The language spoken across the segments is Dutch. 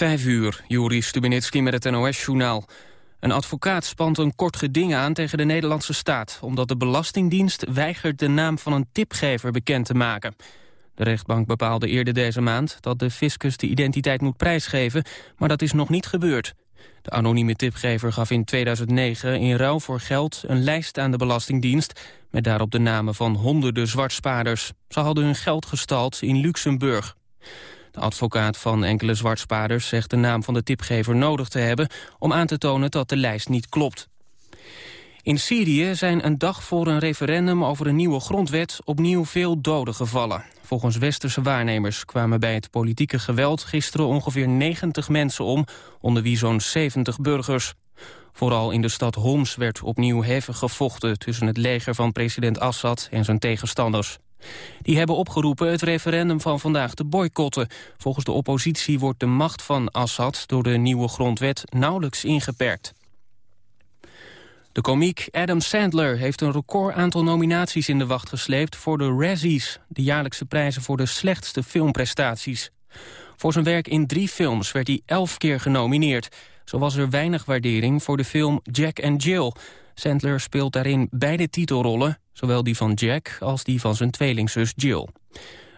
Vijf uur, Juri Stubenitski met het NOS-journaal. Een advocaat spant een kort geding aan tegen de Nederlandse staat... omdat de Belastingdienst weigert de naam van een tipgever bekend te maken. De rechtbank bepaalde eerder deze maand dat de fiscus de identiteit moet prijsgeven... maar dat is nog niet gebeurd. De anonieme tipgever gaf in 2009 in ruil voor geld een lijst aan de Belastingdienst... met daarop de namen van honderden zwartspaarders. Ze hadden hun geld gestald in Luxemburg. De advocaat van enkele zwartspaarders zegt de naam van de tipgever nodig te hebben... om aan te tonen dat de lijst niet klopt. In Syrië zijn een dag voor een referendum over een nieuwe grondwet opnieuw veel doden gevallen. Volgens westerse waarnemers kwamen bij het politieke geweld gisteren ongeveer 90 mensen om, onder wie zo'n 70 burgers. Vooral in de stad Homs werd opnieuw hevig gevochten tussen het leger van president Assad en zijn tegenstanders. Die hebben opgeroepen het referendum van vandaag te boycotten. Volgens de oppositie wordt de macht van Assad door de nieuwe grondwet nauwelijks ingeperkt. De komiek Adam Sandler heeft een record aantal nominaties in de wacht gesleept voor de Razzies, de jaarlijkse prijzen voor de slechtste filmprestaties. Voor zijn werk in drie films werd hij elf keer genomineerd. Zo was er weinig waardering voor de film Jack and Jill. Sandler speelt daarin beide titelrollen, zowel die van Jack als die van zijn tweelingzus Jill.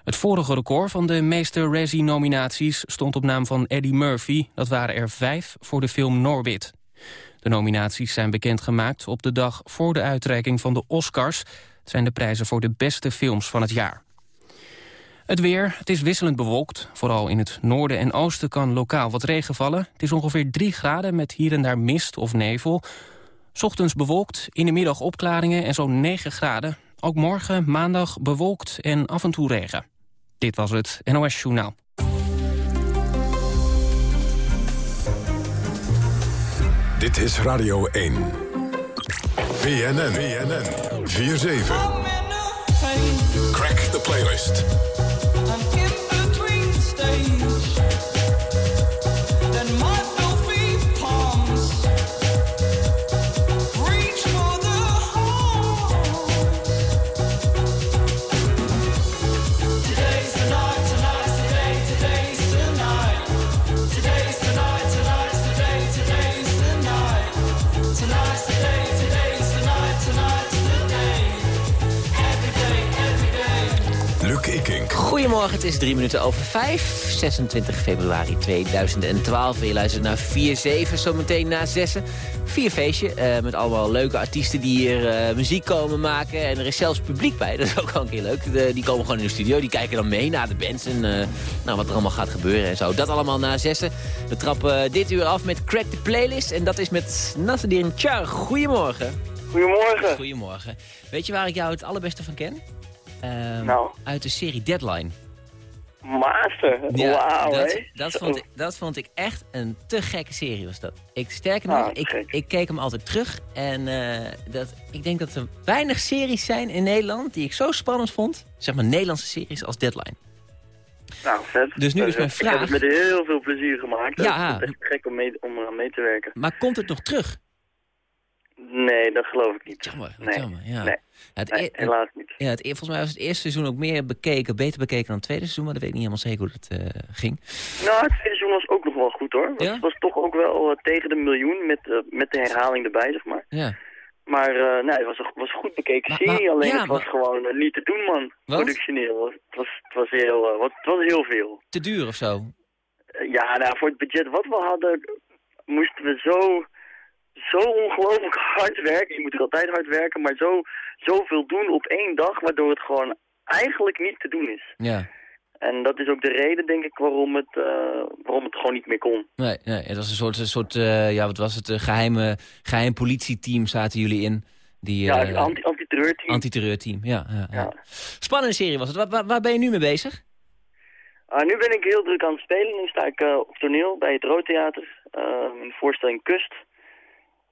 Het vorige record van de meeste Razzie-nominaties stond op naam van Eddie Murphy. Dat waren er vijf voor de film Norbit. De nominaties zijn bekendgemaakt op de dag voor de uitreiking van de Oscars. Het zijn de prijzen voor de beste films van het jaar. Het weer, het is wisselend bewolkt. Vooral in het noorden en oosten kan lokaal wat regen vallen. Het is ongeveer 3 graden met hier en daar mist of nevel. Ochtends bewolkt, in de middag opklaringen en zo'n 9 graden. Ook morgen, maandag, bewolkt en af en toe regen. Dit was het NOS Journaal. Dit is Radio 1. BNN, BNN, 4-7. Crack the playlist. Goedemorgen, het is drie minuten over vijf. 26 februari 2012. je luistert naar 4-7, zometeen na zessen. Vier feestje, uh, met allemaal leuke artiesten die hier uh, muziek komen maken. En er is zelfs publiek bij, dat is ook wel een keer leuk. De, die komen gewoon in de studio, die kijken dan mee naar de bands... en uh, nou, wat er allemaal gaat gebeuren en zo. Dat allemaal na zessen. We trappen dit uur af met Crack the Playlist. En dat is met Nasser Char. Goedemorgen. Goedemorgen. Goedemorgen. Weet je waar ik jou het allerbeste van ken? Um, nou. Uit de serie Deadline. Master, ja, wauw, dat, dat, vond ik, dat vond ik echt een te gekke serie was dat. Ik, sterker nog, ah, ik, ik, keek hem altijd terug. En uh, dat, ik denk dat er weinig series zijn in Nederland die ik zo spannend vond. Zeg maar Nederlandse series als Deadline. Nou, vet. Dus nu is mijn vraag... Ik heb het met heel veel plezier gemaakt. Ja. Het is echt gek om, mee, om aan mee te werken. Maar komt het nog terug? Nee, dat geloof ik niet. Jammer, nee. jammer, ja. Nee. Het e- helaas niet. Ja, het, e- volgens mij was het eerste seizoen ook meer bekeken, beter bekeken dan het tweede seizoen, maar dat weet ik niet helemaal zeker hoe dat uh, ging. Nou, het tweede seizoen was ook nog wel goed hoor. Het was toch ook wel uh, tegen de miljoen met, uh, met de herhaling erbij, zeg maar. Ja. Maar nee, het was, een, was goed bekeken maar, serie, alleen ja, het was maar... gewoon niet te doen man, Wat? productioneel. Het was, het, was heel, wat, het was heel veel. Te duur of zo? ja, nou, voor het budget wat we hadden, moesten we zo zo ongelooflijk hard werken. Je moet er altijd hard werken, maar zo, zoveel doen op één dag, waardoor het gewoon eigenlijk niet te doen is. Ja. En dat is ook de reden, denk ik, waarom het, uh, waarom het gewoon niet meer kon. Nee, nee het was een soort, een soort uh, ja, wat was het, geheime, geheim politieteam zaten jullie in. Die, ja, uh, anti antiterreurteam. Antiterreurteam, ja, ja, ja. Spannende serie was het. Waar, waar, ben je nu mee bezig? Ah, nu ben ik heel druk aan het spelen. Nu sta ik op toneel bij het Roodtheater. in de voorstelling Kust.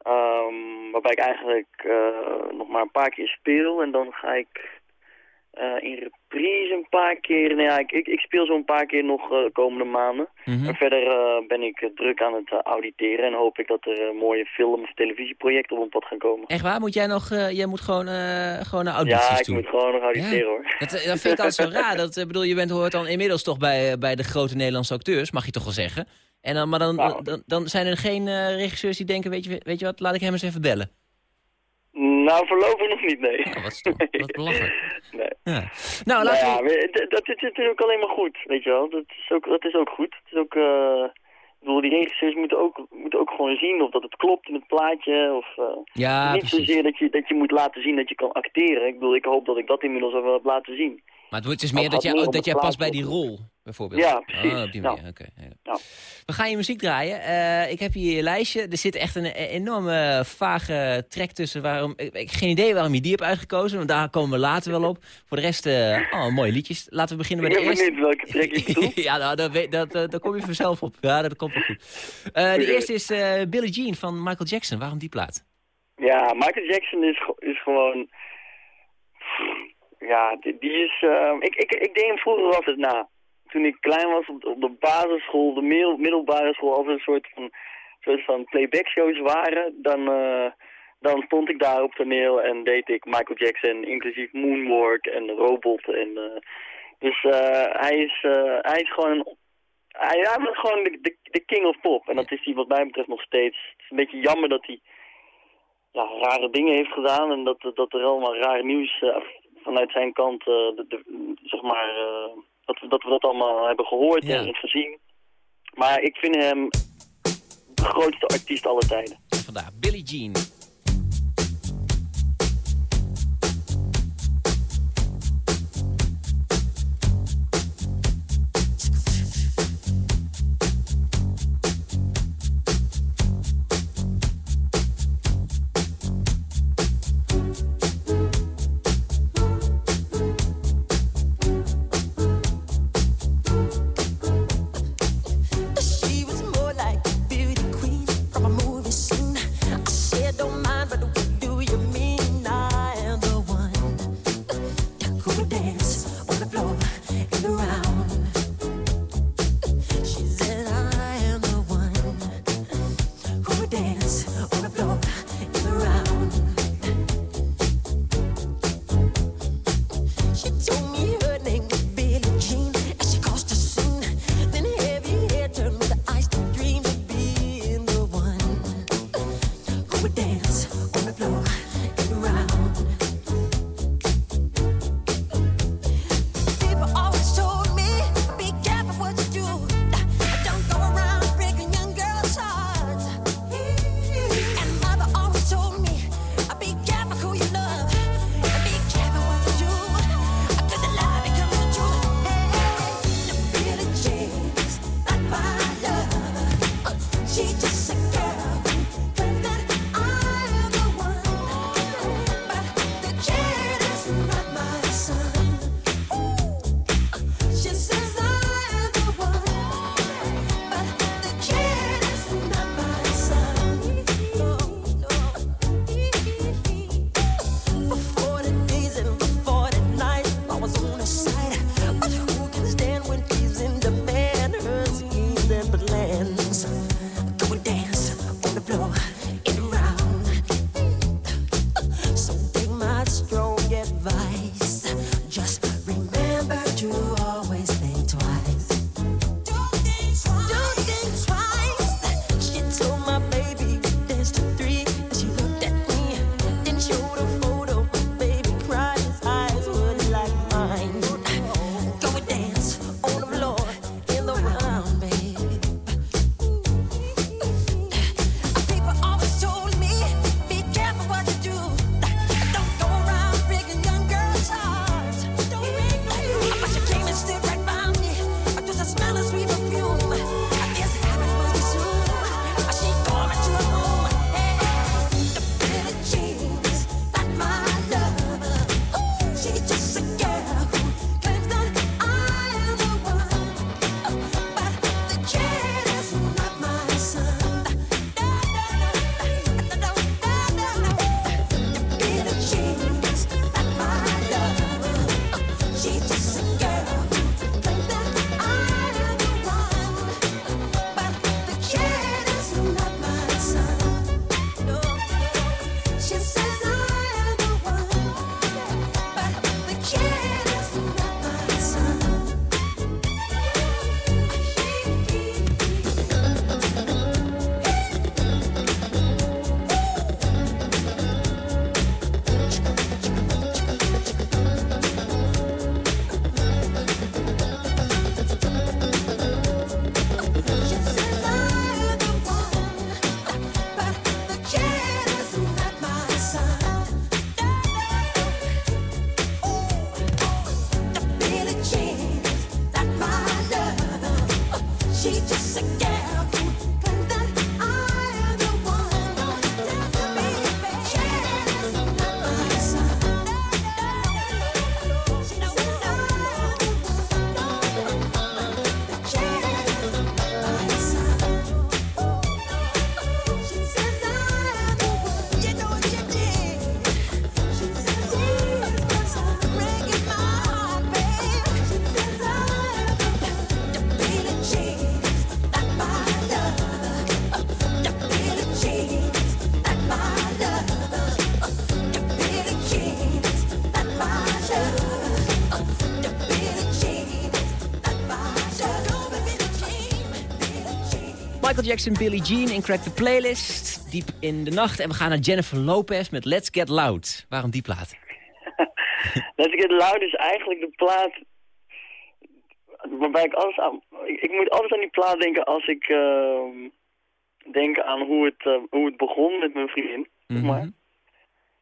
Um, waarbij ik eigenlijk uh, nog maar een paar keer speel en dan ga ik uh, in reprise een paar keer... Nou ja, ik, ik, ik speel zo een paar keer nog uh, de komende maanden. Mm -hmm. verder ben ik druk aan het auditeren en hoop ik dat er mooie film- of televisieprojecten op een pad gaan komen. Echt waar? Moet jij nog... jij moet gewoon, gewoon naar audities Ja, ik moet gewoon nog auditeren ja. hoor. Dat, dat vind ik altijd zo raar. Dat, bedoel, je bent, hoort dan inmiddels toch bij, bij de grote Nederlandse acteurs, mag je toch wel zeggen? En dan, maar dan, Nou. dan, dan zijn er geen eh, regisseurs die denken, weet je, weet je wat, laat ik hem eens even bellen. Nou, voorlopig nog niet, nee. Oh, wat stom, wat belachelijk. Nee. Ja. Nou, Nou laten ja, we... d- dat is natuurlijk alleen maar goed, weet je wel. Dat is ook, dat is ook goed. Het is ook, eh, ik bedoel, die regisseurs moeten ook, moeten ook gewoon zien of dat het klopt in het plaatje. Of, eh, Ja, niet precies. zozeer dat je, dat je moet laten zien dat je kan acteren. Ik bedoel, ik hoop dat ik dat inmiddels al wel heb laten zien. Maar het wordt dus meer dat gaat jij, dat jij past bij die rol, bijvoorbeeld. Ja, precies. Oh, op die Ja. manier, oké. ja. Ja. We gaan je muziek draaien. Eh, ik heb hier je lijstje. Er zit echt een e- enorme vage track tussen. Waarom, ik, ik geen idee waarom je die hebt uitgekozen, want daar komen we later wel op. Voor de rest, eh oh, mooie liedjes. Laten we beginnen Ik bij de eerste. benieuwd welke track je bedoelt. ja, nou, dat, weet- dat, eh, daar kom je vanzelf op. Ja, dat komt wel goed. Eh, de eerste is eh Billie Jean van Michael Jackson. Waarom die plaat? Ja, Michael Jackson is, is gewoon... Ja, die, die is... eh, ik, ik, ik deed hem vroeger altijd na. Toen ik klein was op, de- op de basisschool, de middel- middelbare school, er een soort van, soort van playback shows waren, dan, eh, dan stond ik daar op toneel en deed ik Michael Jackson, inclusief Moonwalk en Robot. En, eh, dus eh, hij, is, hij is gewoon hij, hij was gewoon de, de, king of pop. En dat is hij wat mij betreft nog steeds. Het is een beetje jammer dat hij ja, rare dingen heeft gedaan. En dat, dat er allemaal raar nieuws vanuit zijn kant, de, zeg maar, dat, we, dat we dat allemaal hebben gehoord Ja. en gezien. Maar ik vind hem de grootste artiest aller tijden. Vandaar Billie Jean. Michael Jackson, Billie Jean in Crack the Playlist. Diep in de nacht. En we gaan naar Jennifer Lopez met Let's Get Loud. Waarom die plaat? Let's Get Loud is eigenlijk de plaat waarbij ik alles aan... Ik, ik moet altijd aan die plaat denken als ik ehm, denk aan hoe het, eh, hoe het begon met mijn vriendin. zeg maar.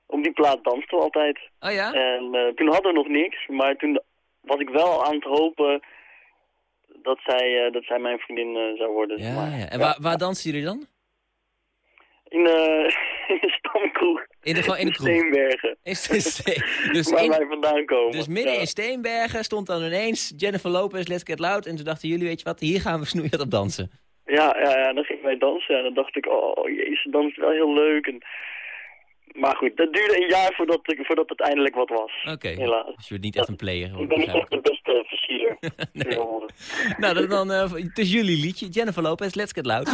Op die plaat dansten we altijd. Oh ja? En eh, toen hadden we nog niks, maar toen was ik wel aan het hopen dat zij, eh, dat zij mijn vriendin eh, zou worden. Ja, maar. ja. En waar, waar dansen jullie dan? In, eh, in de stamkroeg. In de, gewoon in de kroeg. Steenbergen. Is is dus, waar in- wij vandaan komen. dus midden Ja. in Steenbergen stond dan ineens Jennifer Lopez, Let's Get Loud. En toen dachten jullie, weet je wat, hier gaan we snoeihard op dansen. Ja, ja, ja, dan gingen wij dansen en dan dacht ik, oh jezus, dan is wel heel leuk. En... Maar goed, dat duurde een jaar voordat, ik, voordat het eindelijk wat was. Oké, Helaas. dus je bent niet echt een player. hoor, Ik ben niet echt de beste versierder. Nee. Nou, dan, dan eh, het is jullie liedje. Jennifer Lopez, Let's Get Loud.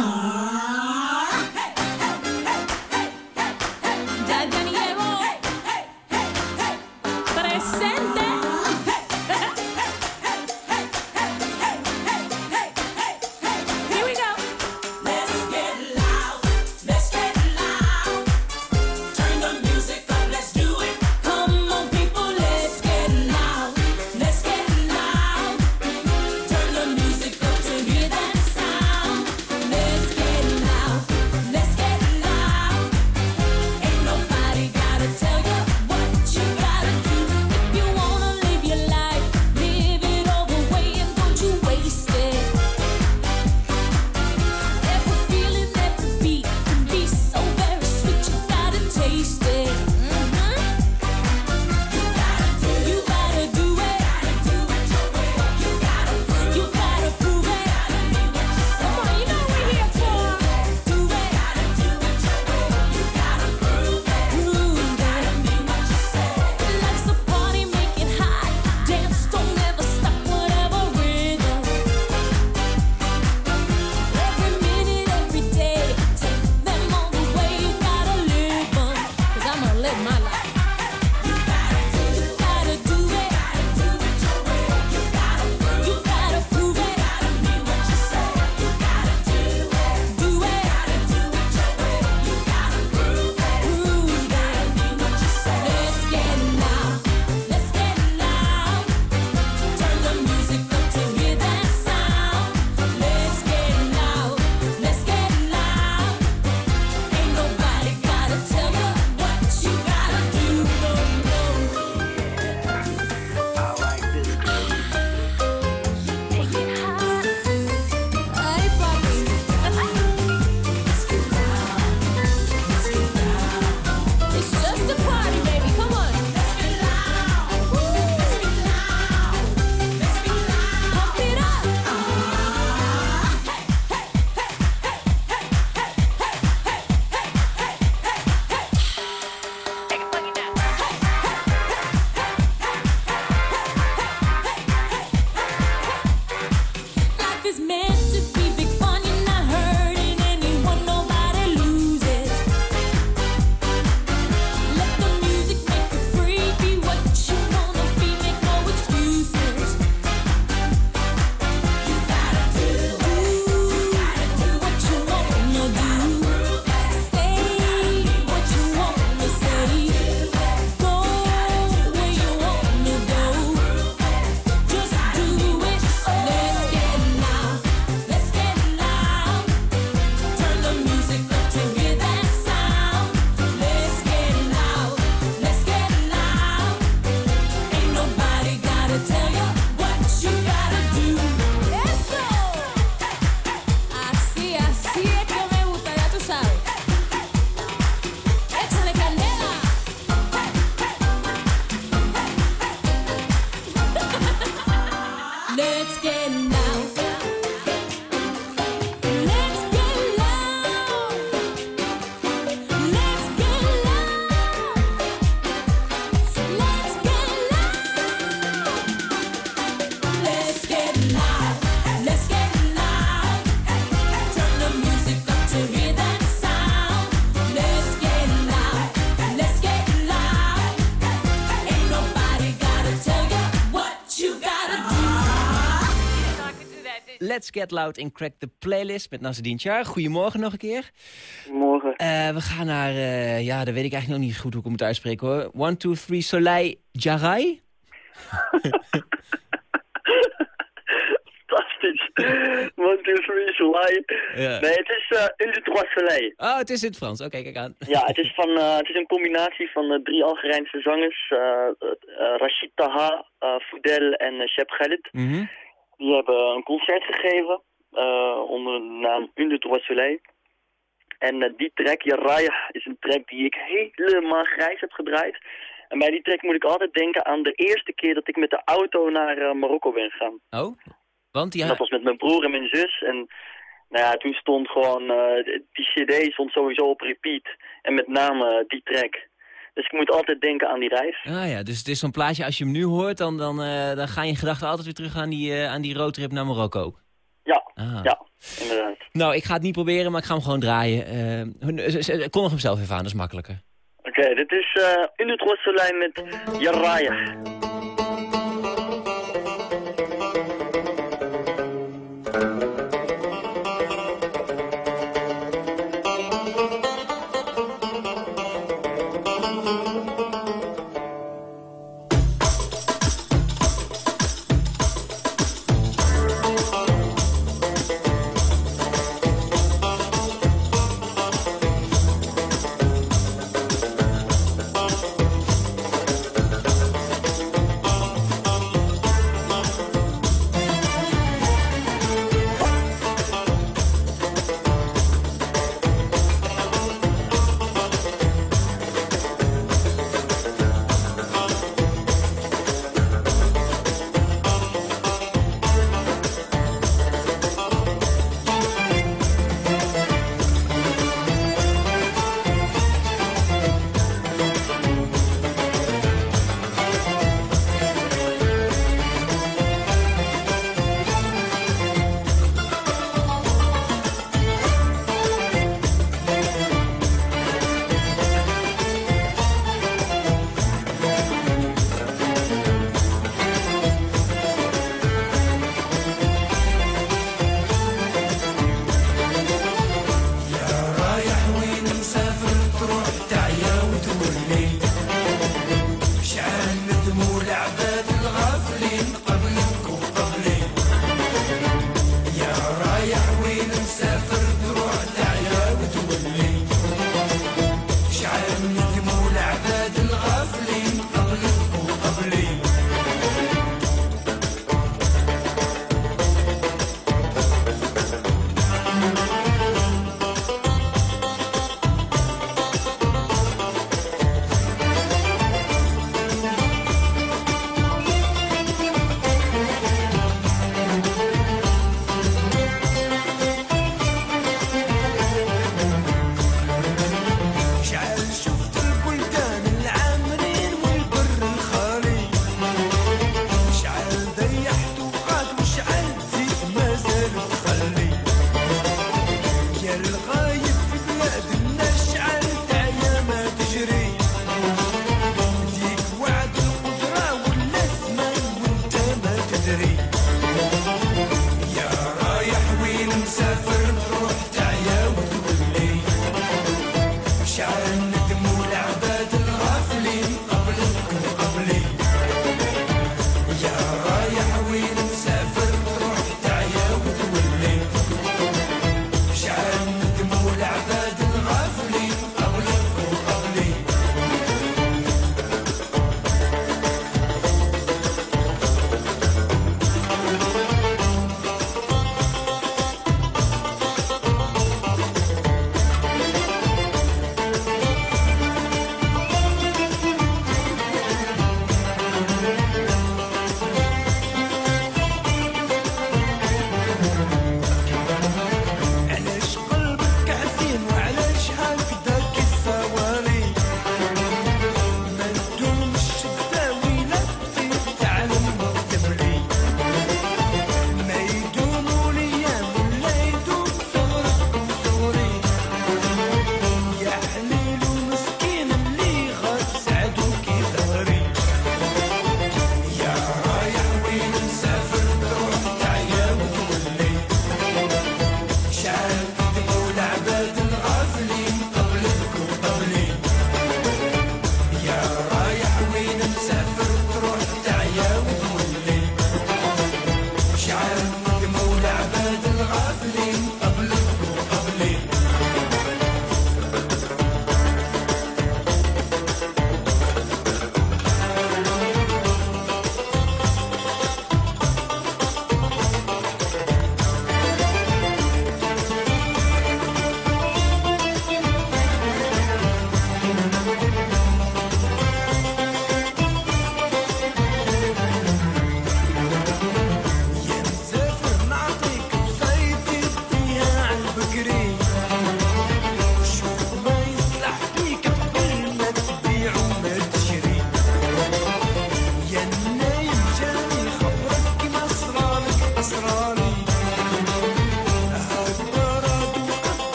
Get Loud in Crack the Playlist met Nasreddin Char. Goedemorgen nog een keer. Morgen. Eh, we gaan naar, eh, ja, dat weet ik eigenlijk nog niet goed hoe ik hem moet uitspreken hoor. One, two, three, Soleil Jarai. Fantastisch. One, two, three, soleil. Ja. Nee, het is uh, Un, deux, trois, soleil. Oh, het is in het Frans. Oké, kijk aan. Ja, het is, van, eh, het is een combinatie van eh, drie Algerijnse zangers. eh eh, Rashid Taha, eh Foudel en Shep Khalid. Mhm. Die hebben een concert gegeven eh, onder de naam Un, deux, trois, soleil. En eh, die track, Yaraya, is een track die ik helemaal grijs heb gedraaid. En bij die track moet ik altijd denken aan de eerste keer dat ik met de auto naar eh, Marokko ben gegaan. Oh, want ja, Dat was met mijn broer en mijn zus. En nou ja, toen stond gewoon, die cd stond sowieso op repeat. En met name die track. Dus ik moet altijd denken aan die reis. ah, ja, dus het is zo'n plaatje, als je hem nu hoort, dan, dan, eh, dan gaan je gedachten altijd weer terug aan die, eh, aan die roadtrip naar Marokko. Ja, Ah. ja, inderdaad. Nou, ik ga het niet proberen, maar ik ga hem gewoon draaien. Ze- kondig hem zelf even aan, dat is makkelijker. Oké, dit is de Trois Soleil met Yaraya.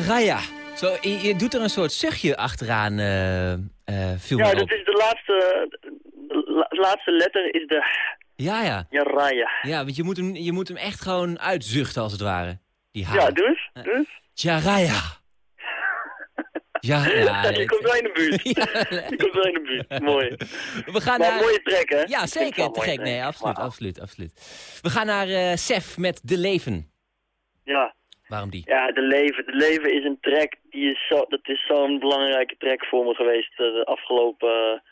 Jaraya. Zo, je, je doet er een soort zuchtje achteraan, eh eh viel Ja, dat op. is de laatste, de la- laatste letter is de Ja, ja. ja, Raya. Ja, want je moet, hem, je moet hem echt gewoon uitzuchten, als het ware. Die. Ja, dus? dus? Jaraya. Ja, ja. Ja, je komt wel in de buurt. Ja, Je komt wel in de buurt. Mooi. We gaan Maar naar... mooie track, hè? Ja, zeker. Te gek. Nee, absoluut, absoluut, absoluut. We gaan naar eh Sef met De Leven. Ja. Waarom die? Ja, de leven. De leven is een track die is zo, dat is zo'n belangrijke track voor me geweest eh, de afgelopen,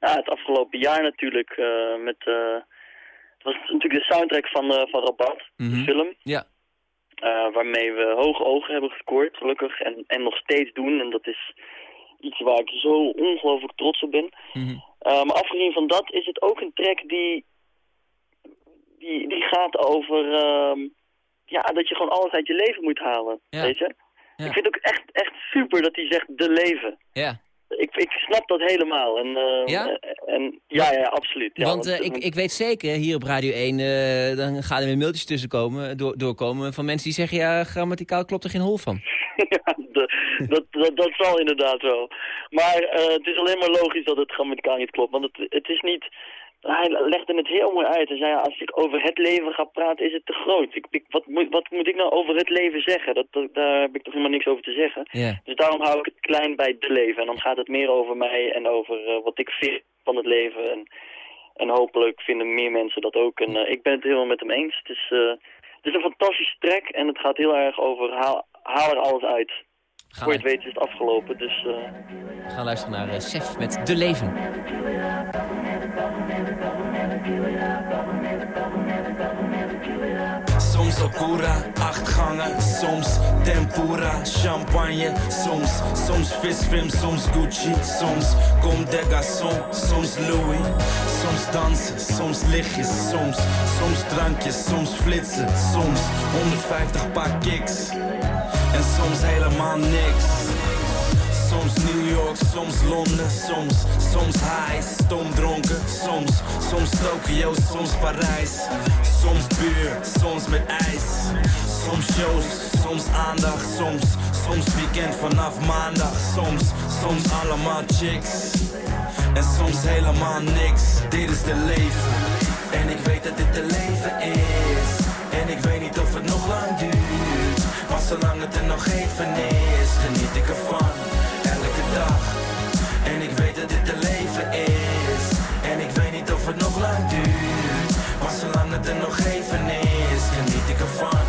ja, het afgelopen jaar natuurlijk. eh, met, eh, het was natuurlijk de soundtrack van, eh, van Rabat, Mhm. de film. Ja. eh, waarmee we hoge ogen hebben gescoord, gelukkig. En, en nog steeds doen. En dat is iets waar ik zo ongelooflijk trots op ben. Mhm. Eh, maar afgezien van dat is het ook een track die, die, die gaat over ehm, ja, dat je gewoon alles uit je leven moet halen. Ja. Weet je? Ja. Ik vind het ook echt, echt super dat hij zegt de leven. Ja. Ik, ik snap dat helemaal. En, eh, Ja? En, ja, ja, absoluut. Ja, Want eh, het- ik, ik weet zeker, hier op Radio 1, eh, dan gaan er weer mailtjes tussenkomen, door, doorkomen van mensen die zeggen, ja, grammaticaal klopt er geen hol van. ja, de- dat, dat, dat zal inderdaad wel. Maar het is alleen maar logisch dat het grammaticaal niet klopt. Want het, het is niet... Hij legde het heel mooi uit. Hij zei, als ik over het leven ga praten, is het te groot. Ik, ik, wat, moet, wat moet ik nou over het leven zeggen? Dat, dat- daar heb ik toch helemaal niks over te zeggen. Dus daarom hou ik het klein bij het leven. En dan gaat het meer over mij en over eh, wat ik vind van het leven. En, en hopelijk vinden meer mensen dat ook. En eh, ik ben het helemaal met hem eens. Het is, eh, het is een fantastische track en het gaat heel erg over haal, haal er alles uit. Gaan Voor je het we, weet is het afgelopen. Dus we gaan luisteren naar Sef met De Leven. Soms Okura, acht gangen, soms tempura, champagne, soms, soms visfilm, soms Gucci, soms Comme des Garçons, soms Louis, soms dansen, soms lichtjes, soms, soms drankjes, soms flitsen, soms 150 paar kicks en soms helemaal niks. Soms New York, soms Londen, soms, soms high, stom dronken, soms, soms Tokio, soms Parijs, soms buur, soms met ijs, soms shows, soms aandacht, soms, soms weekend vanaf maandag, soms, soms allemaal chicks. En soms helemaal niks. Dit is de leven. En ik weet dat dit de leven is. En ik weet niet of het nog lang duurt, maar zolang het er nog even is, geniet ik ervan En ik weet dat dit te leven is. En ik weet niet of het nog lang duurt. Maar zolang het er nog even is, geniet ik ervan.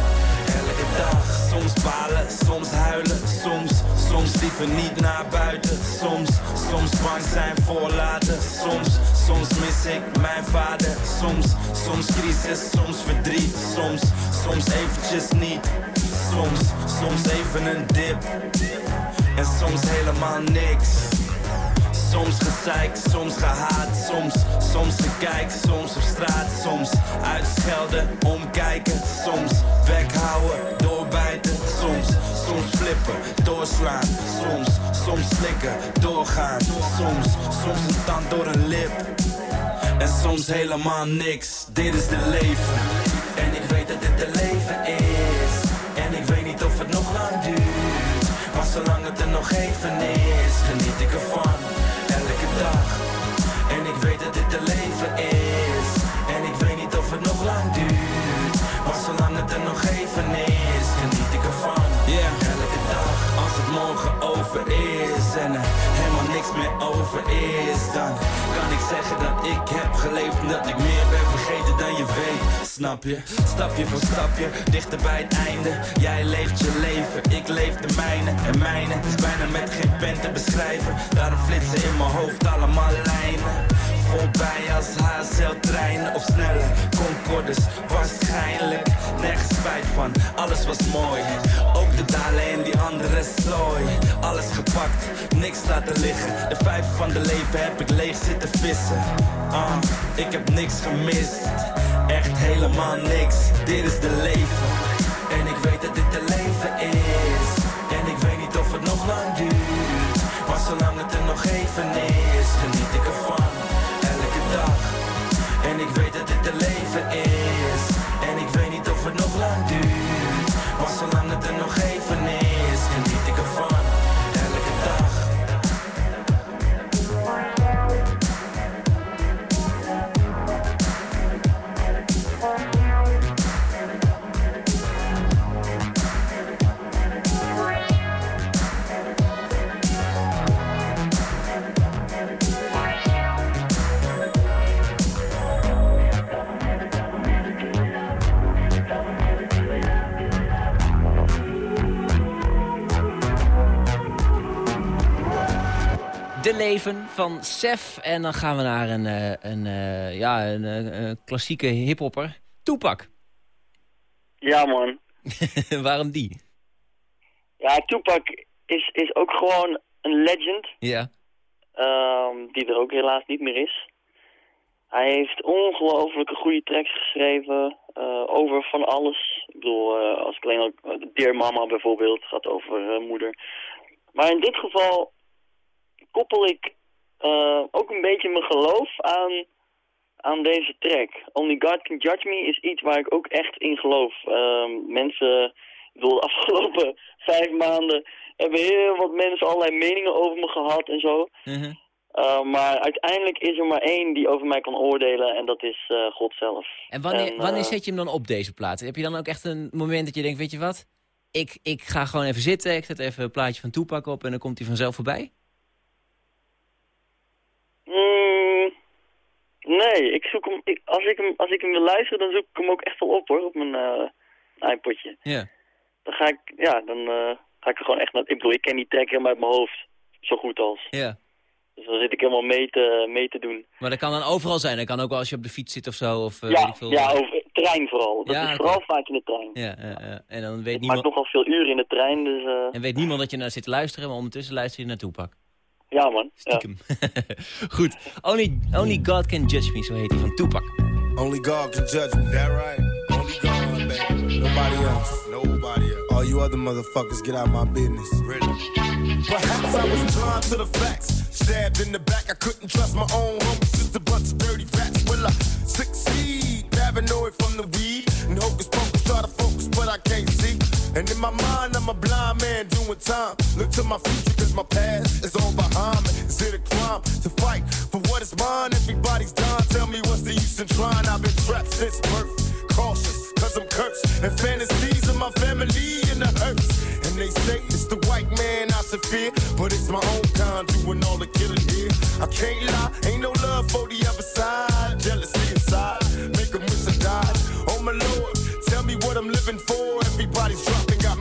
Elke dag. Soms balen, soms huilen, soms, soms liever niet naar buiten. Soms, soms bang zijn voor later. Soms, soms mis ik mijn vader. Soms, soms crisis, soms verdriet. Soms, soms eventjes niet. Soms, soms even een dip. En soms helemaal niks. Soms gezeikt, soms gehaat, soms, soms gekijk, soms op straat, soms uitschelden, omkijken, soms weghouden, doorbijten, soms, soms flippen, doorslaan, soms, soms slikken, doorgaan, soms, soms een tand door een lip. En soms helemaal niks, dit is de leven. En ik weet dat dit de leven zolang het er nog even is, geniet ik ervan. Elke dag. En ik weet dat dit de leven is. Over is, dan kan ik zeggen dat ik heb geleefd en dat ik meer ben vergeten dan je weet. Snap je? Stapje voor stapje, dichter bij het einde. Jij leeft je leven, ik leef de mijne. En mijne is bijna met geen pen te beschrijven. Daarom flitsen in mijn hoofd allemaal lijnen. Voorbij als HSL-treinen of snelle Concordes. Waarschijnlijk nergens spijt van, alles was mooi. Ook de dalen en die andere slooi. Alles gepakt, niks laten liggen. De vijf van de leven heb ik leeg zitten vissen. Ah, ik heb niks gemist. Echt helemaal niks, dit is de leven. En ik weet dat dit de leven is. En ik weet niet of het nog lang duurt. Maar zolang het er nog even is, Leven van Sef. En dan gaan we naar een, eh, een, eh, ja, een eh, eh, klassieke hiphopper. Toepak. Ja, man. Waarom die? Ja, Tupac is, is ook gewoon een legend. Ja. ehm, die er ook helaas niet meer is. Hij heeft ongelooflijke goede tracks geschreven over van alles. Ik bedoel, als ik alleen al... Dear Mama bijvoorbeeld, gaat over moeder. Maar in dit geval koppel ik eh, ook een beetje mijn geloof aan, aan deze track. Only God Can Judge Me is iets waar ik ook echt in geloof. Ehm, mensen, ik bedoel, de afgelopen vijf maanden hebben heel wat mensen allerlei meningen over me gehad en zo. Mhm. Uh, maar uiteindelijk is er maar één die over mij kan oordelen en dat is eh, God zelf. En wanneer, En, wanneer eh, zet je hem dan op deze plaat? Heb je dan ook echt een moment dat je denkt, weet je wat? Ik, ik ga gewoon even zitten, ik zet even een plaatje van Toepak op en dan komt hij vanzelf voorbij? mm, nee, ik zoek hem, ik, als, ik hem, als ik hem wil luisteren, dan zoek ik hem ook echt wel op hoor, op mijn eh iPodje. Ja. Dan ga ik, ja, dan eh, ga ik er gewoon echt naar, ik bedoel, ik ken die track helemaal uit mijn hoofd. Zo goed als. Ja. Dus dan zit ik helemaal mee te, mee te doen. Maar dat kan dan overal zijn. Dat kan ook wel als je op de fiets zit of zo. Of, eh, weet ja, ik veel. ja, over trein vooral. Dat Ja, is vooral vaak in de trein. Ja, ja, ja. En dan weet Ik maak niemand, nogal veel uren in de trein, dus en weet niemand dat je naar zit te luisteren, maar ondertussen luister je naar Toepak. Ja man. Ja. Stiekem. Goed. Only, Only God Can Judge Me, zo heet hij van Toepak. Only God can judge me. That right. Only God, baby. Nobody else. Nobody else. All you other motherfuckers, get out my business. Really? Perhaps I was blind to the facts. Stabbed in the back, I couldn't trust my own homies. Just a bunch of dirty rats. Will I succeed? Paranoid from the weed. And hocus pocus, try to focus, but I can't see. And in my mind, I'm a blind man doing time. Look to my future, cause my past is all behind me. Is it a crime to fight for what is mine? Everybody's dying. Tell me what's the use in trying? I've been trapped since birth. Cautious, cause I'm cursed. And fantasies of my family in the hearse. And they say it's the white man I should fear. But it's my own kind doing all the killing here. I can't lie, ain't no love for the other side. Jealousy inside, make them wish I died. Oh my lord, tell me what I'm living for.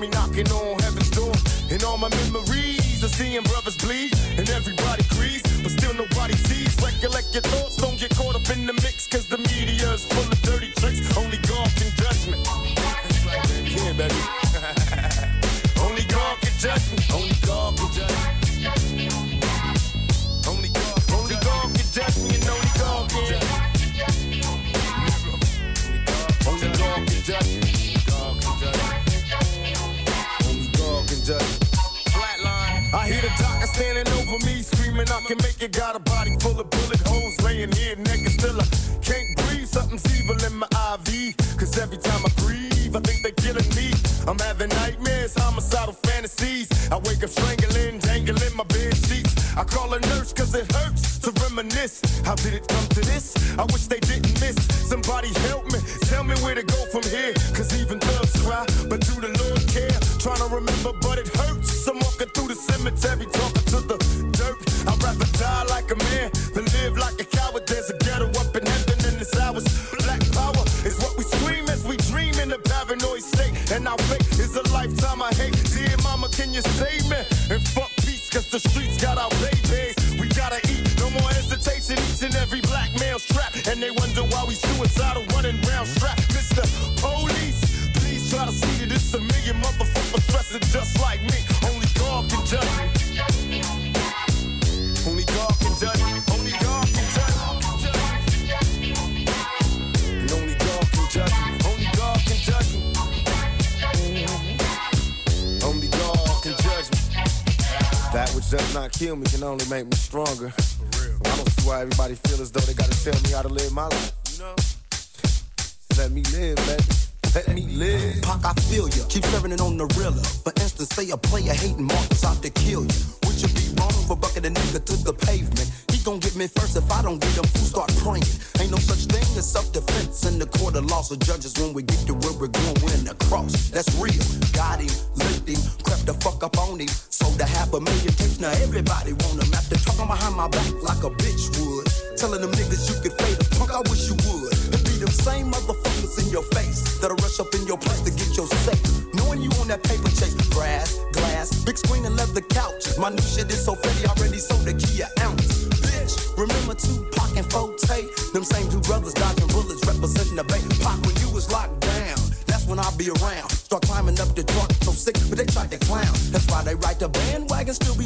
Me knocking on heaven's door. And all my memories of seeing brothers bleed. And everybody agrees, but still nobody sees. Recollect your thoughts, don't get caught up in the mix. Cause the media's full of dirty tricks. Only God can judge me. Yeah, baby. Only God can judge me. Only wake up strangling, dangling my bed sheets. I call a nurse cause it hurts to reminisce. How did it come to this? I wish they didn't miss. Somebody help me, tell me where to go from here. Cause even thugs cry, but do the Lord care? Trying to remember, can only make me stronger. I don't see why everybody feel as though they gotta tell me how to live my life. You know? Let me live, baby. Let me live. Pac, I feel ya. Keep serving it on the realer. For instance, say a player hating Marcus out to kill you. Would you be wrong for bucking a nigga to the pavement? He gon' get me first if I don't get him. Fool start praying. Ain't no such thing as self-defense in the court of law. So judges, when we get to where we're going, we're the cross. That's real. Got him, licked him, crept the fuck up on him. A half a million tapes. Now everybody want him. After talking behind my back like a bitch would. Telling them niggas you could fade us. Punk, I wish you would. It be them same motherfuckers in your face that'll rush up in your place to get your safe. Knowing you on that paper chase, grass, glass, big screen and leather couches. My new shit is so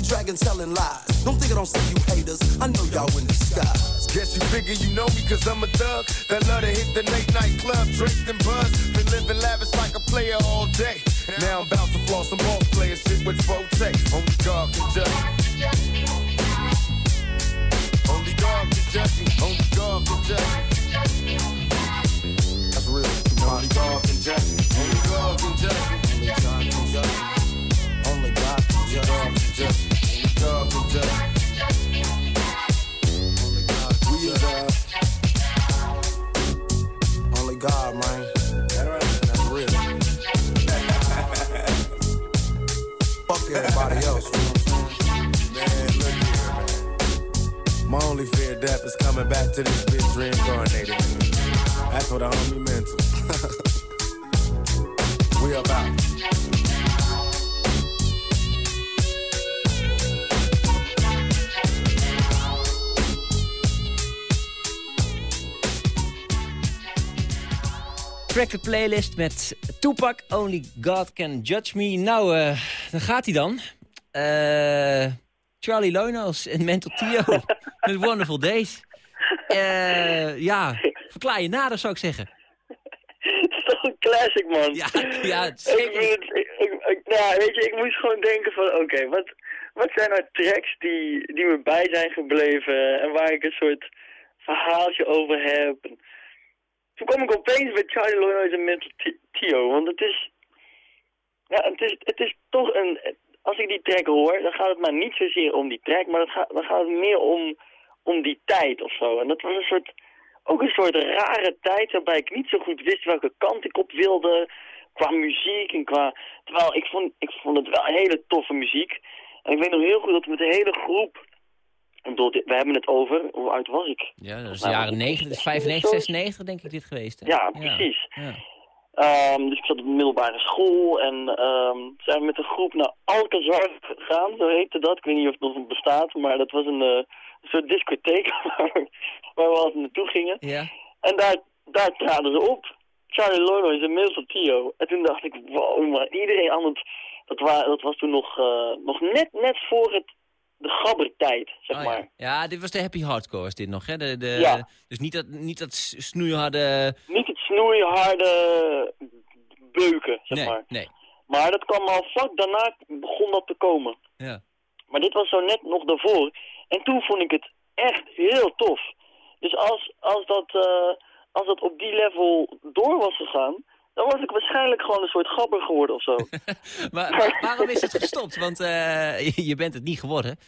dragging, selling lies. Don't think I don't see you haters. I know y'all in the skies. Guess you figure you know me cause I'm a thug that love to hit the late night club, drink and buzz. Been living lavish like a player all day. Now I'm about to floss some boss player shit with Forte. Only God can judge. Only God can judge. Only God can judge. That's real. Only God can judge me. Only God can judge. Only God can judge. Only God can judge. Only God. We man. That's real. Fuck everybody else. My only fear death is coming back to this bitch reincarnated. That's what homie meant we about. Track the playlist met Tupac, Only God Can Judge Me. Nou, eh dan gaat hij dan. Eh, Charlie Lonos en Mental Tio met Wonderful Days. Eh, ja, verklaar je nader zou ik zeggen. Het is toch een classic, man. Ja, ja Ik, ik, ik- ik- nou, weet je, ik moest gewoon denken van, oké, wat, wat zijn nou tracks die, die me bij zijn gebleven en waar ik een soort verhaaltje over heb. En toen kwam ik opeens bij Charlie Loynois en Mental T- Tio, want het is, ja, het is, het is toch een, als ik die track hoor, dan gaat het maar niet zozeer om die track, maar dan gaat het meer om, om die tijd of zo. En dat was een soort, ook een soort rare tijd waarbij ik niet zo goed wist welke kant ik op wilde qua muziek en qua... Terwijl ik vond, ik vond het wel hele toffe muziek. En ik weet nog heel goed dat we met de hele groep... we hebben het over, hoe oud was ik? Ja, dat is de Nou, jaren 90, 95, 96 denk ik dit geweest. Hè? Ja, precies. Ja. Ehm, dus ik zat op de middelbare school en ehm, zijn we met een groep naar Alcazar gegaan, zo heette dat. Ik weet niet of het nog bestaat, maar dat was een, eh, soort discotheek waar we, waar we altijd naartoe gingen. Ja. En daar, daar traden ze op. Charlie Loynois en Milton Tio. En toen dacht ik, wow, maar iedereen aan het... Dat, wa dat was toen nog, eh, nog net, net voor het, de gabbertijd, zeg Oh, maar. ja. dit was de happy hardcore was dit nog, hè? De, de, Ja. Dus niet dat, niet dat snoeiharde... Niet het snoeiharde beuken, zeg Nee, maar. nee. Maar dat kwam al vlak daarna, begon dat te komen. Ja. Maar dit was zo net nog daarvoor. En toen vond ik het echt heel tof. Dus als, als, dat, eh, als dat op die level door was gegaan... dan was ik waarschijnlijk gewoon een soort gabber geworden of zo. Maar, maar waarom is het gestopt? Want eh, je, bent het niet geworden.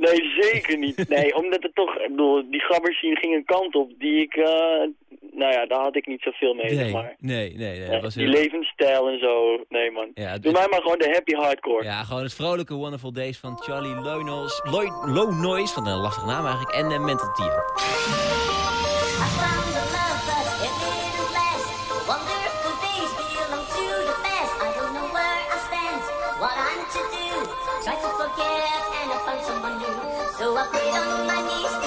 Nee, zeker niet. Nee, omdat het toch... Ik bedoel, die gabberscene ging een kant op die ik... eh, nou ja, daar had ik niet zoveel mee, zeg Nee, maar. nee, nee. nee, Nee, dat was die heel... levensstijl en zo. Nee, man. Ja, Doe mij maar gewoon de happy hardcore. Ja, gewoon het vrolijke Wonderful Days van Charlie Loy, Low Noise, van een lastige naam eigenlijk, en uh, Mental Tio. So I prayed on my knees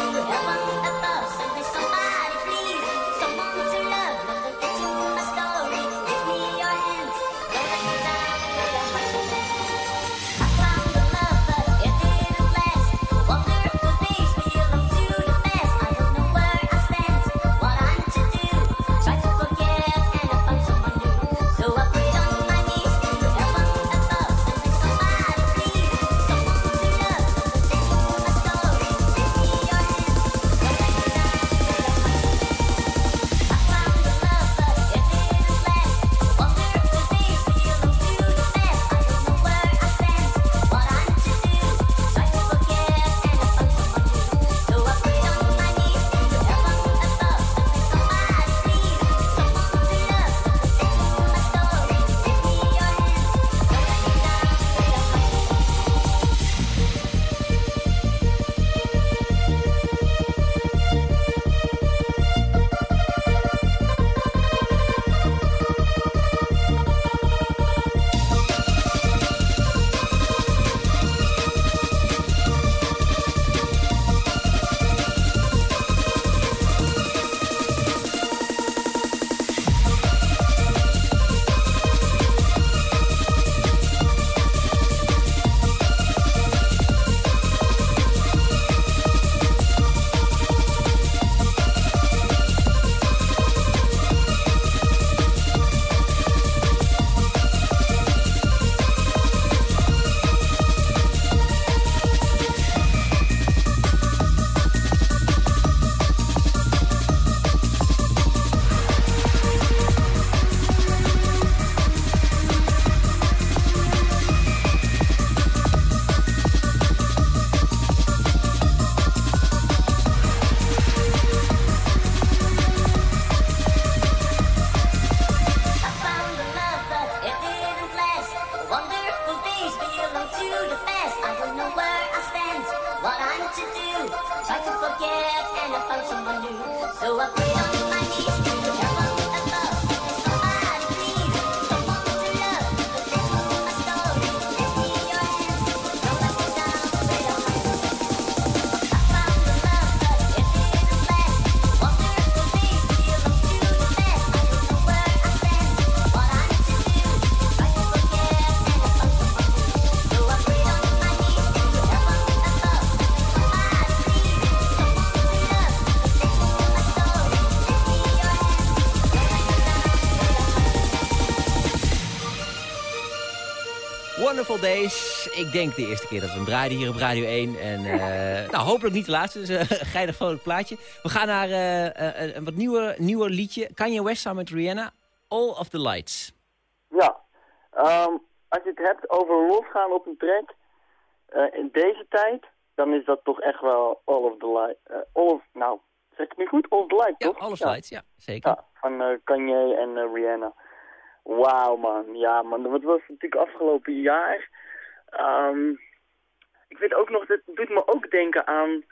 Days. Ik denk de eerste keer dat we hem draaiden hier op Radio 1. En eh, nou, hopelijk niet de laatste. Dus een geinig vrolijk plaatje. We gaan naar eh, eh, een, een wat nieuwer, nieuwer liedje. Kanye West samen met Rihanna. All of the Lights. Ja, ehm, als je het hebt over losgaan op een track, eh, in deze tijd, dan is dat toch echt wel all of the light. eh, all of, nou, zeg ik het nu goed? All of the light, Ja, toch? All of the ja. Lights. Ja, zeker. Ja, van eh, Kanye en Rihanna. Wauw, man. Ja, man. Wat was natuurlijk afgelopen jaar? Ehm, ik weet ook nog, het doet me ook denken aan,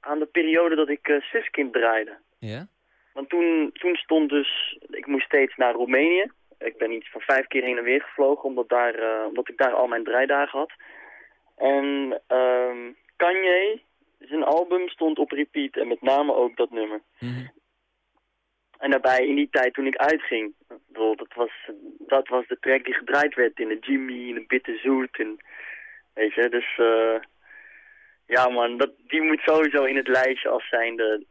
aan de periode dat ik uh, Siskind draaide. Ja? Want toen, toen stond dus, ik moest steeds naar Roemenië. Ik ben iets van vijf keer heen en weer gevlogen, omdat, daar, eh, omdat ik daar al mijn draaidagen had. En ehm Kanye, zijn album stond op repeat en met name ook dat nummer. Mhm. En daarbij, in die tijd toen ik uitging, ik bedoel, dat was, dat was de track die gedraaid werd in de Jimmy, in de Bitter Zoet. En, weet je, dus eh ja man, dat, die moet sowieso in het lijstje als zijnde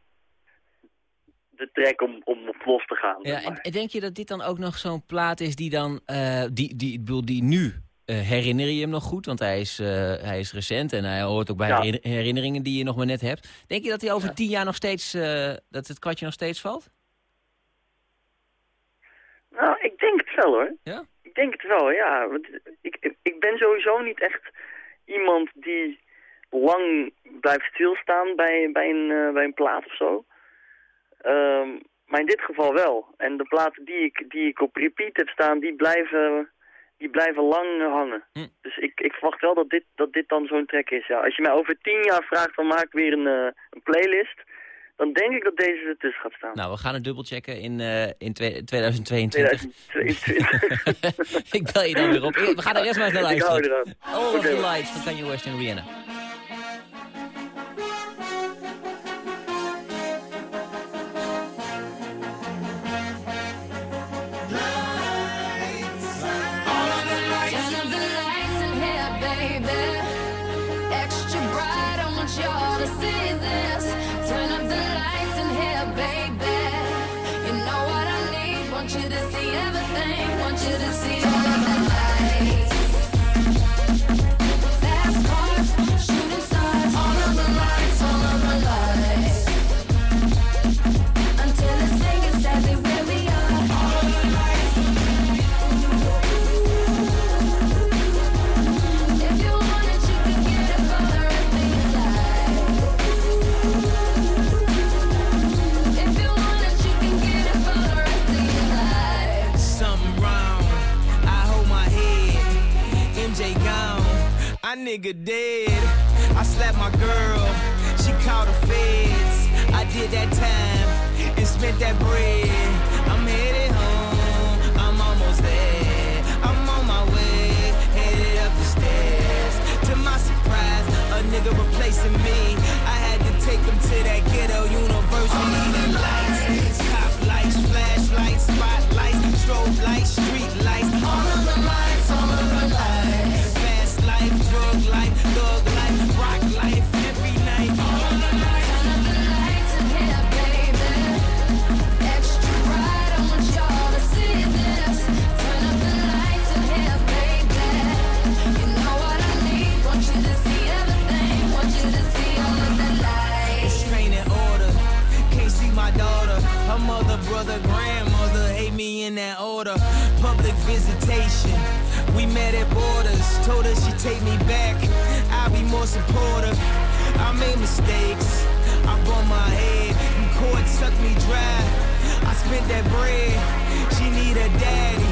de track om, om op los te gaan. Ja, en, denk je dat dit dan ook nog zo'n plaat is die dan, eh, die, die, ik bedoel, die nu eh, herinner je hem nog goed, want hij is, hij is recent en hij hoort ook bij Ja. herinner- herinneringen die je nog maar net hebt. Denk je dat hij over tien jaar nog steeds, dat het kwartje nog steeds valt? Nou, ik denk het wel hoor. Ja? Ik denk het wel, ja. Want ik, ik- ben sowieso niet echt iemand die lang blijft stilstaan bij, bij, een, eh, bij een plaat of zo. Ehm, maar in dit geval wel. En de platen die ik, die ik op repeat heb staan, die blijven, die blijven lang hangen. Hm. Dus ik, ik verwacht wel dat dit, dat dit dan zo'n track is, ja. Als je mij over tien jaar vraagt, dan maak ik weer een, eh, een playlist. Dan denk ik dat deze ertussen gaat staan. Nou, we gaan het dubbelchecken in, eh, in twee- 2022. 2022. ik bel je dan weer op. We gaan er eerst maar eens naar luisteren. All of the Lights van Kanye West en Rihanna. Want you to see everything. Want you to see nigga dead. I slapped my girl. She called the feds. I did that time and spent that bread. I'm headed home. I'm almost there. I'm on my way. Headed up the stairs. To my surprise, a nigga replacing me. I had to take him to that ghetto university. Visitation. We met at borders. Told her she'd take me back. I'll be more supportive. I made mistakes. I bumped my head. And court sucked me dry. I spent that bread. She need a daddy.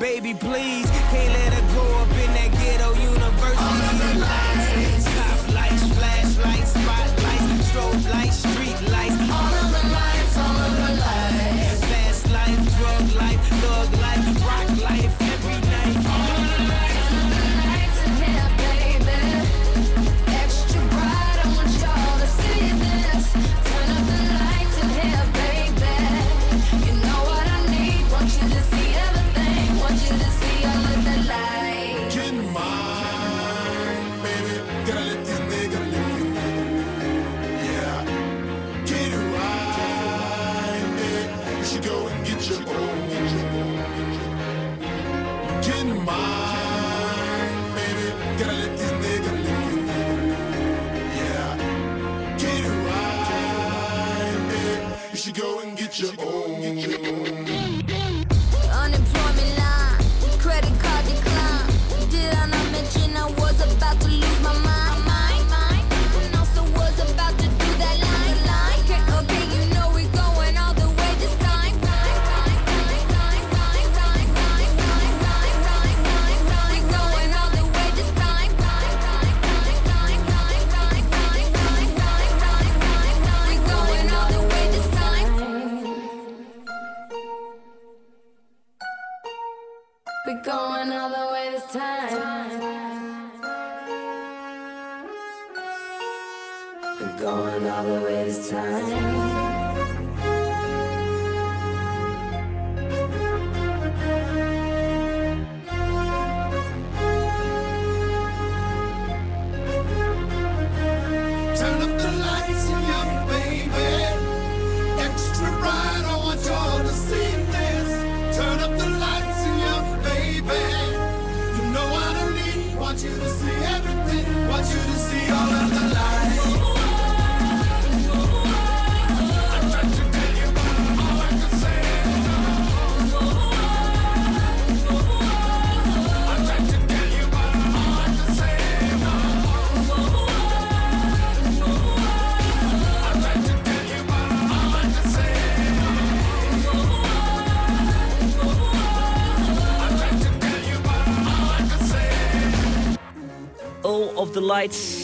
Baby, please, can't let her grow up in that ghetto university.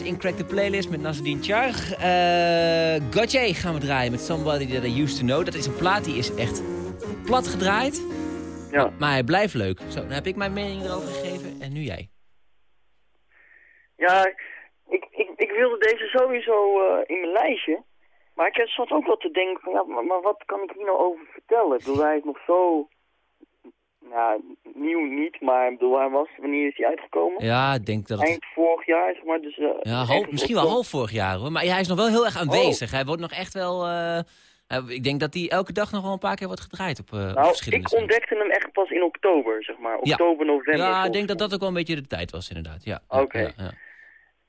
In Crack the Playlist met Nasreddin Charg. Eh Gotye gaan we draaien met Somebody That I Used To Know. Dat is een plaat die is echt plat gedraaid. Ja. Maar hij blijft leuk. Zo, dan heb ik mijn mening erover gegeven. En nu jij. Ja, ik, ik, ik wilde deze sowieso eh, in mijn lijstje. Maar ik zat ook wel te denken van, ja, maar, maar wat kan ik hier nou over vertellen? Ik bedoel, hij is nog zo... Nou, nieuw niet, maar ik bedoel, hij was, wanneer is hij uitgekomen? Ja, ik denk dat het... Eind vorig jaar, zeg maar. Dus, eh, Ja, half- misschien wel half vorig jaar hoor. Maar hij is nog wel heel erg aanwezig. Hij wordt nog echt wel... eh, ik denk dat hij elke dag nog wel een paar keer wordt gedraaid op, op Nou, verschillende ik ontdekte hem echt pas in oktober, zeg maar. Ja. Oktober, november. Ja, ik denk dat dat ook wel een beetje de tijd was inderdaad. Ja. Oké. Ja, ja.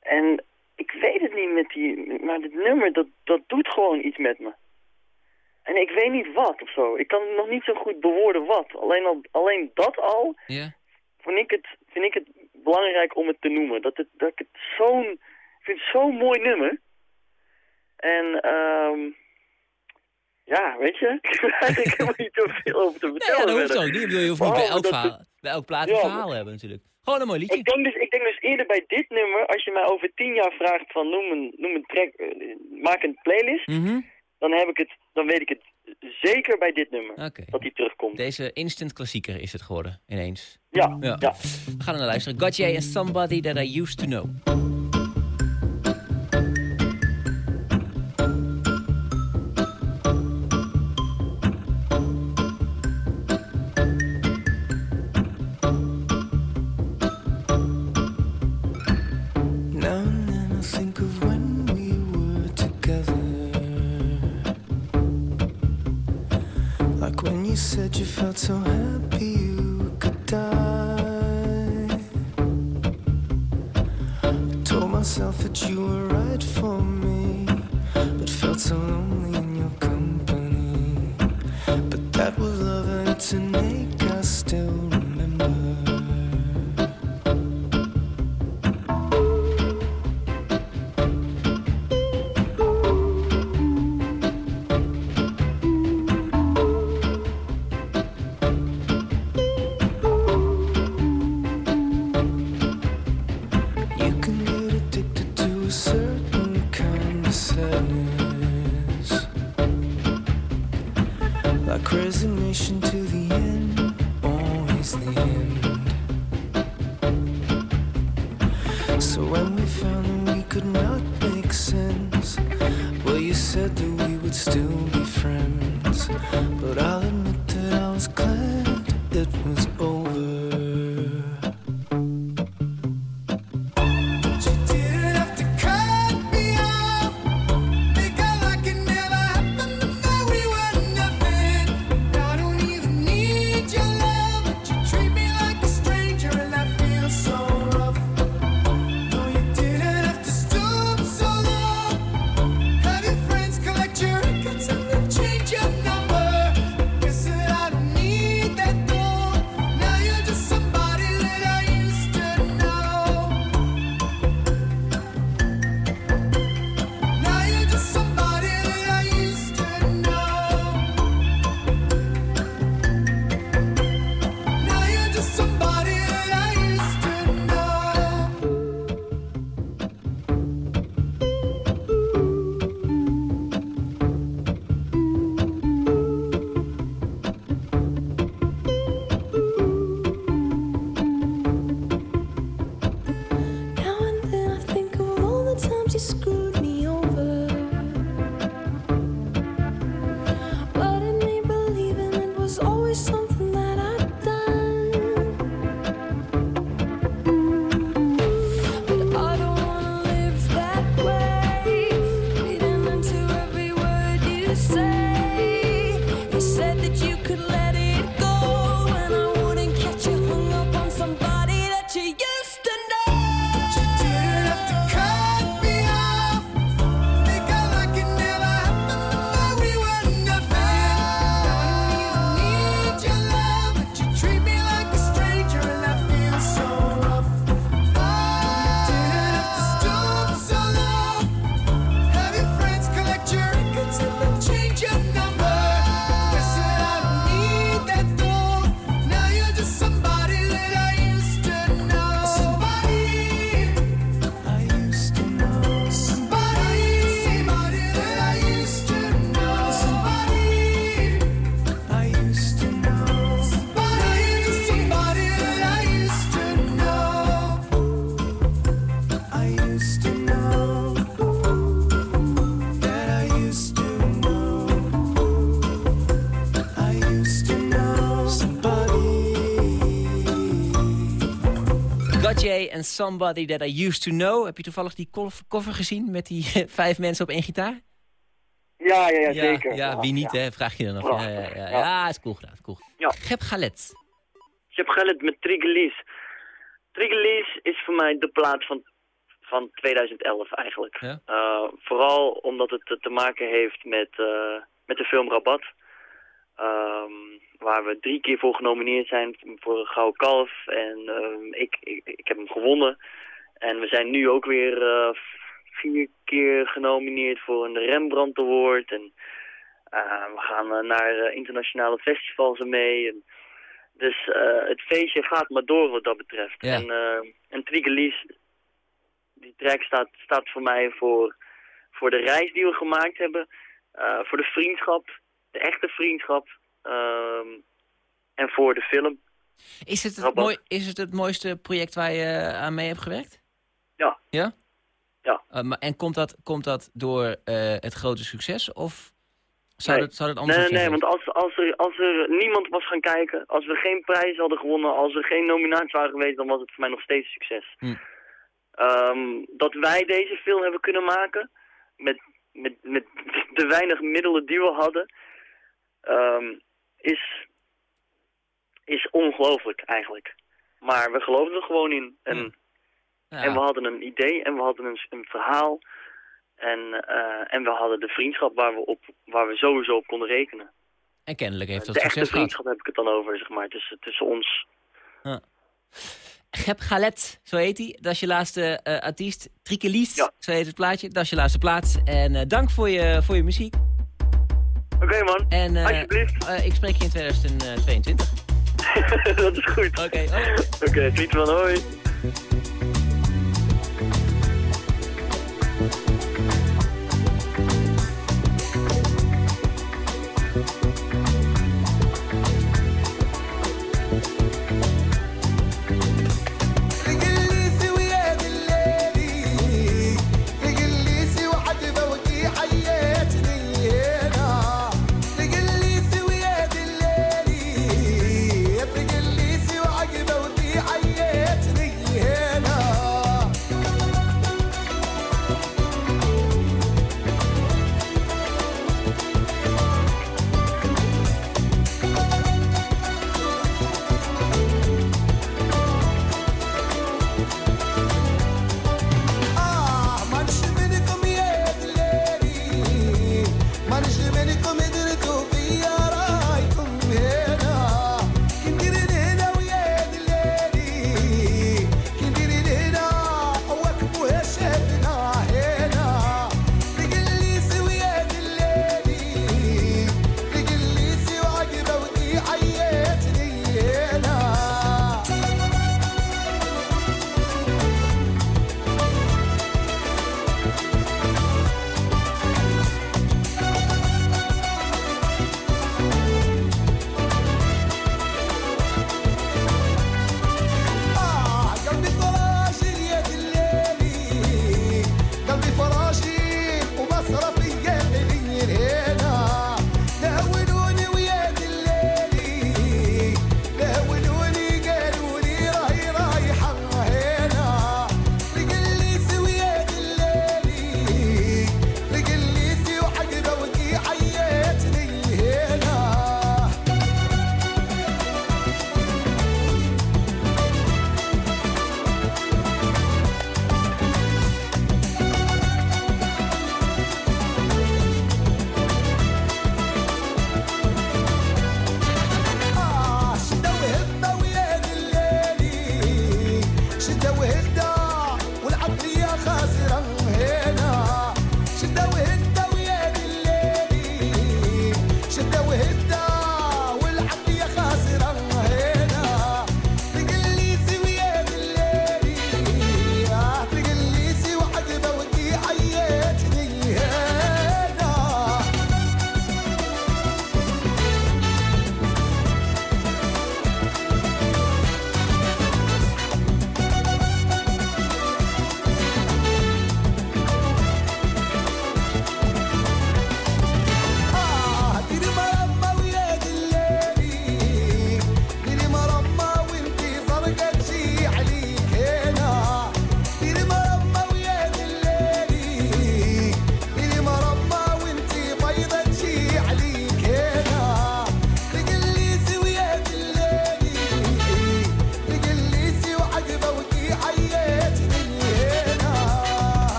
En ik weet het niet met die... Maar dit nummer, dat, dat doet gewoon iets met me. En ik weet niet wat of zo. Ik kan nog niet zo goed bewoorden wat. Alleen, al, alleen dat al vind ik, het, vind ik het belangrijk om het te noemen. Dat, het, dat ik het zo'n... Ik vind het zo'n mooi nummer. En ehm ja, weet je, ik heb er niet zoveel over te Nee, vertellen. ja, dat hoeft ook niet. Je hoeft niet bij elk, verhaal, bij elk plaat een verhaal hebben natuurlijk. Gewoon een mooi liedje. Ik denk, dus, ik denk dus eerder bij dit nummer, als je mij over tien jaar vraagt van noem een, noem een track, eh, maak een playlist, Mhm. Dan, heb ik het, dan weet ik het zeker bij dit nummer, dat die terugkomt. Deze instant klassieker is het geworden, ineens. Ja, Ja. ja. We gaan er naar luisteren. Gotye and Somebody That I Used To Know. Said you felt so happy you could die. I told myself that you were Somebody That I Used To Know. Heb je toevallig die koffer gezien met die vijf mensen op één gitaar? Ja, ja, ja, zeker. Ja, wie niet, ja. hè? Vraag je dan nog. Ja, ja, ja, ja. Is cool gedaan. Cool. Ja. Gep Galet. Ik heb gelet met Triggerlies. Triggerlies is voor mij de plaat van, van 2011 eigenlijk. Eh, vooral omdat het te- maken heeft met, eh, met de film Rabat. Ehm, waar we drie keer voor genomineerd zijn voor een Gouden Kalf. En ehm, ik, ik, ik heb hem gewonnen. En we zijn nu ook weer eh, vier keer genomineerd voor een Rembrandt Award. En eh, we gaan eh, naar internationale festivals ermee. En, dus het feestje gaat maar door wat dat betreft. Ja. En, en Triggerlies, die track staat, staat voor mij voor, voor de reis die we gemaakt hebben. voor de vriendschap, de echte vriendschap. Ehm, en voor de film. Is het, het mooi, is het het mooiste project waar je eh, aan mee hebt gewerkt? Ja. Ja? Ja. Eh, maar, en komt dat, komt dat door eh, het grote succes? Of zou, Nee. dat, zou dat anders Nee, nee, zijn? want als, als, er, als er niemand was gaan kijken, als we geen prijs hadden gewonnen, als er geen nominaties waren geweest, dan was het voor mij nog steeds succes. Hm. Ehm, dat wij deze film hebben kunnen maken, met, met, met de weinig middelen die we hadden, ehm, is, is ongelooflijk eigenlijk. Maar we geloofden er gewoon in. En, Hm. Ja. en we hadden een idee en we hadden een, een verhaal. En, eh, en we hadden de vriendschap waar we, op, waar we sowieso op konden rekenen. En kennelijk heeft dat de echte succes gehad. vriendschap heb ik het dan over, zeg maar, tussen, tussen ons. Gep Galet, zo heet hij. Dat is je laatste eh, artiest. Trikelies, Ja. zo heet het plaatje. Dat is je laatste plaats. En eh, dank voor je, voor je muziek. Oké man, En alsjeblieft. eh, ik spreek je in 2022. dat is goed. Oké, hoi. Oké, tweet van hoi.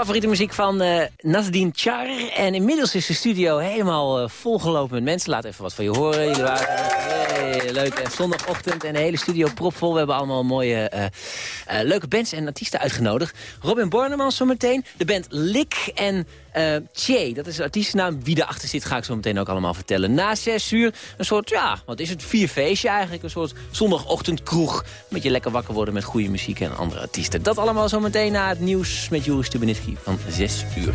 Favoriete muziek van eh Nasdien Char. En inmiddels is de studio helemaal eh, volgelopen met mensen. Laat even wat van je horen. Jullie waren hey, leuk. eh, zondagochtend en de hele studio propvol. We hebben allemaal mooie, eh, eh, leuke bands en artiesten uitgenodigd. Robin Borneman zometeen, de band Lick en eh, uh, Che. Dat is de artiestennaam. Wie erachter zit ga ik zo meteen ook allemaal vertellen. Na zes uur een soort, ja, wat is het, vierfeestje eigenlijk. Een soort zondagochtendkroeg. Met je lekker wakker worden met goede muziek en andere artiesten. Dat allemaal zometeen na het nieuws met Joris Stubenitski van zes uur.